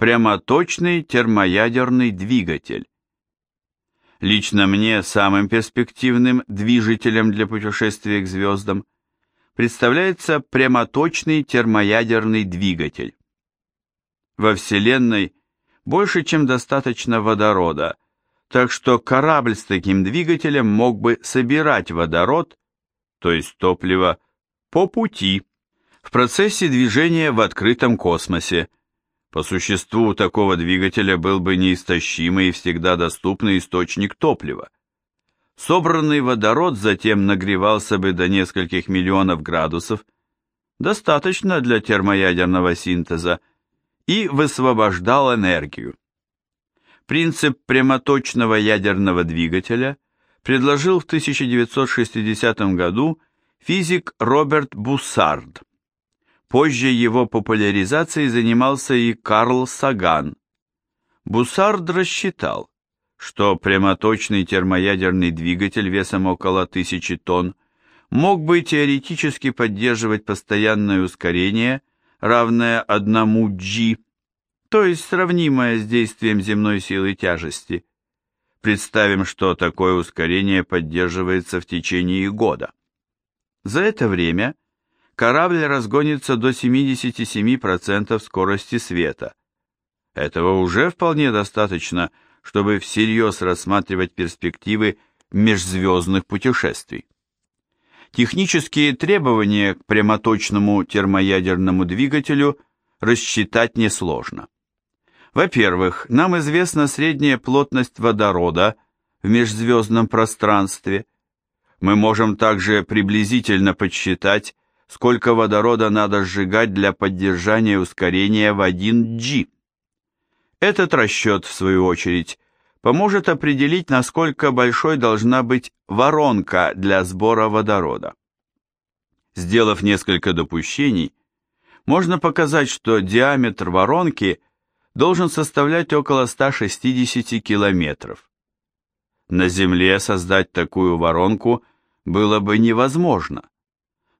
прямоточный термоядерный двигатель. Лично мне самым перспективным движителем для путешествия к звездам представляется прямоточный термоядерный двигатель. Во Вселенной больше, чем достаточно водорода, так что корабль с таким двигателем мог бы собирать водород, то есть топливо, по пути, в процессе движения в открытом космосе. По существу у такого двигателя был бы неистощимый и всегда доступный источник топлива. Собранный водород затем нагревался бы до нескольких миллионов градусов, достаточно для термоядерного синтеза, и высвобождал энергию. Принцип прямоточного ядерного двигателя предложил в 1960 году физик Роберт Буссард. Позже его популяризацией занимался и Карл Саган. Буссард рассчитал, что прямоточный термоядерный двигатель весом около 1000 тонн мог бы теоретически поддерживать постоянное ускорение, равное 1 g, то есть сравнимое с действием земной силы тяжести. Представим, что такое ускорение поддерживается в течение года. За это время корабль разгонится до 77% скорости света. Этого уже вполне достаточно, чтобы всерьез рассматривать перспективы межзвездных путешествий. Технические требования к прямоточному термоядерному двигателю рассчитать несложно. Во-первых, нам известна средняя плотность водорода в межзвездном пространстве. Мы можем также приблизительно подсчитать сколько водорода надо сжигать для поддержания ускорения в 1G. Этот расчет, в свою очередь, поможет определить, насколько большой должна быть воронка для сбора водорода. Сделав несколько допущений, можно показать, что диаметр воронки должен составлять около 160 километров. На Земле создать такую воронку было бы невозможно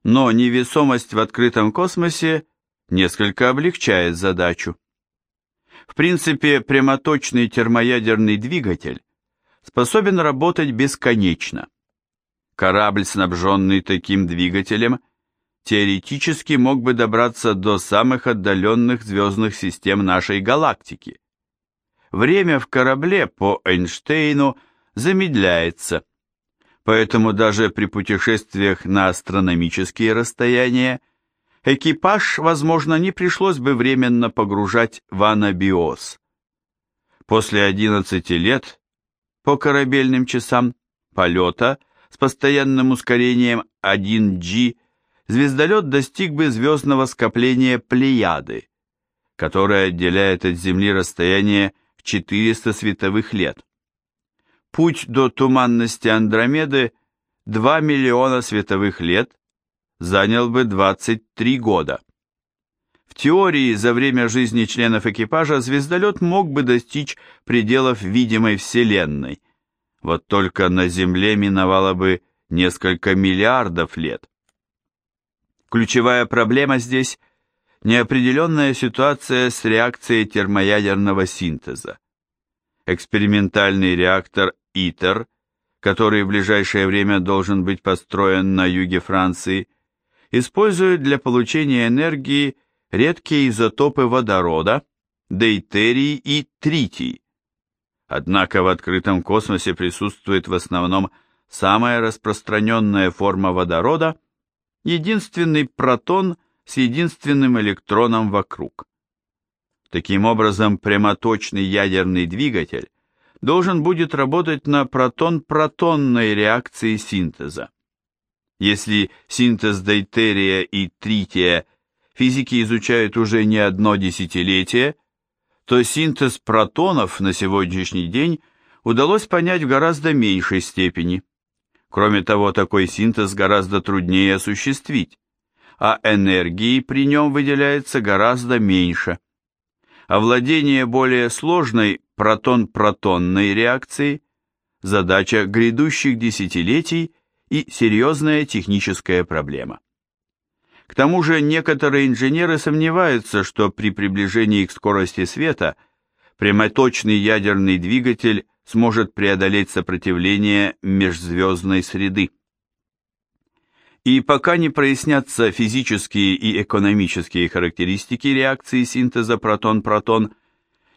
но невесомость в открытом космосе несколько облегчает задачу. В принципе, прямоточный термоядерный двигатель способен работать бесконечно. Корабль, снабженный таким двигателем, теоретически мог бы добраться до самых отдаленных звездных систем нашей галактики. Время в корабле по Эйнштейну замедляется, поэтому даже при путешествиях на астрономические расстояния экипаж, возможно, не пришлось бы временно погружать в анабиоз. После 11 лет, по корабельным часам, полета с постоянным ускорением 1G, звездолет достиг бы звездного скопления Плеяды, которое отделяет от Земли расстояние в 400 световых лет. Путь до туманности Андромеды 2 миллиона световых лет занял бы 23 года. В теории, за время жизни членов экипажа звездолет мог бы достичь пределов видимой Вселенной. Вот только на Земле миновало бы несколько миллиардов лет. Ключевая проблема здесь – неопределенная ситуация с реакцией термоядерного синтеза. Экспериментальный реактор ИТЕР, который в ближайшее время должен быть построен на юге Франции, используют для получения энергии редкие изотопы водорода, дейтерий и тритий. Однако в открытом космосе присутствует в основном самая распространенная форма водорода, единственный протон с единственным электроном вокруг. Таким образом, прямоточный ядерный двигатель должен будет работать на протон-протонной реакции синтеза. Если синтез дейтерия и трития физики изучают уже не одно десятилетие, то синтез протонов на сегодняшний день удалось понять в гораздо меньшей степени. Кроме того, такой синтез гораздо труднее осуществить, а энергии при нем выделяется гораздо меньше. Овладение более сложной протон-протонной реакции – задача грядущих десятилетий и серьезная техническая проблема. К тому же некоторые инженеры сомневаются, что при приближении к скорости света прямоточный ядерный двигатель сможет преодолеть сопротивление межзвездной среды. И пока не прояснятся физические и экономические характеристики реакции синтеза протон-протон,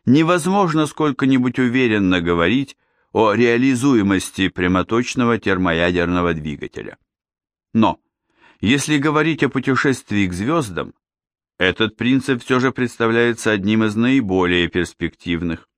невозможно сколько-нибудь уверенно говорить о реализуемости прямоточного термоядерного двигателя. Но, если говорить о путешествии к звездам, этот принцип все же представляется одним из наиболее перспективных.